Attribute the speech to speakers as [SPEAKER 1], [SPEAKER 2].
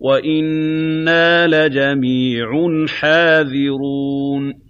[SPEAKER 1] وَإِنَّا لَجَمِيعٌ حَاذِرُونَ